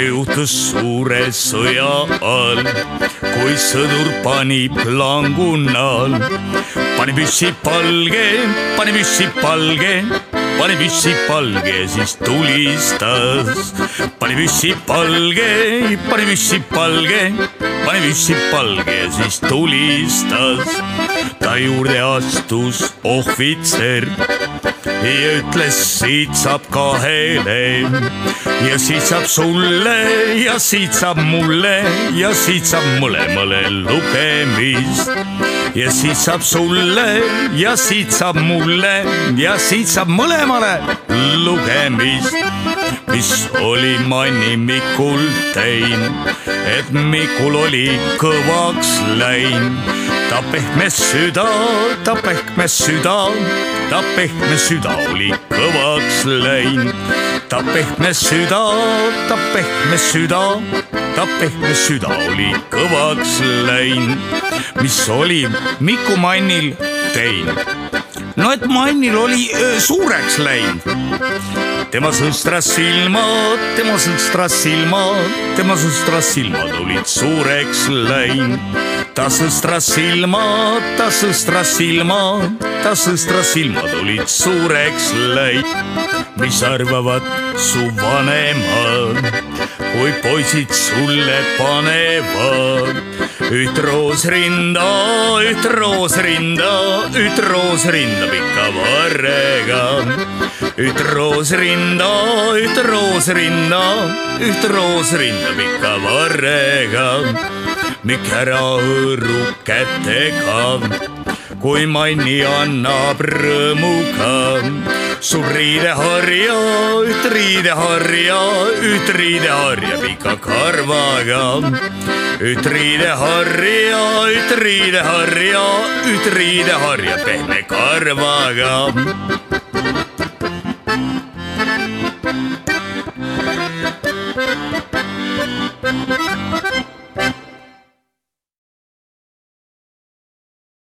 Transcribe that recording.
see juhtus suure sõja all, kui sõdur pani plangunal, pani püssi palge, pani püssi palge, pani püssi palge, siis tulistas, pani püssi palge, pani püssi palge, pani püssi palge, siis tulistas. ta juurde astus ohvitser ja ütles, siit saab kahele ja siit saab sulle ja siit saab mulle ja siit saab mõlemale lugemist. ja siit saab sulle ja siit saab mulle ja siit saab mõlemale lugemist. mis oli Manni Mikul teinud, et Mikul oli kõvaks läinud ta pehme süda, ta pehme süda, ta pehme süda oli kõvaks läinud. ta pehme süda, ta pehme süda, ta pehme süda oli kõvaks läinud. mis oli Miku Mannil teinud? no et Mannil oli suureks läinud tema sõstras silmad, tema sõstras silmad, tema sõstras silmad olid suureks läinud. Ta sõstras silmad, ta sõstras silmad, ta sõstras silmad olid suureks läinud. mis arvavad su vanemad, kui poisid sulle panevad üht roosrinda, üht roosrinda, üht roosrinda pika varrega. üht roosrinda, üht roosrinda, üht roosrinda pika varrega. Mikk ära hõõru kätega, kui Manni annab rõõmuga. sul riideharja, üht riideharja, üht riideharja pika karvaga üht riideharja, üht riideharja, üht riideharja pehme karvaga.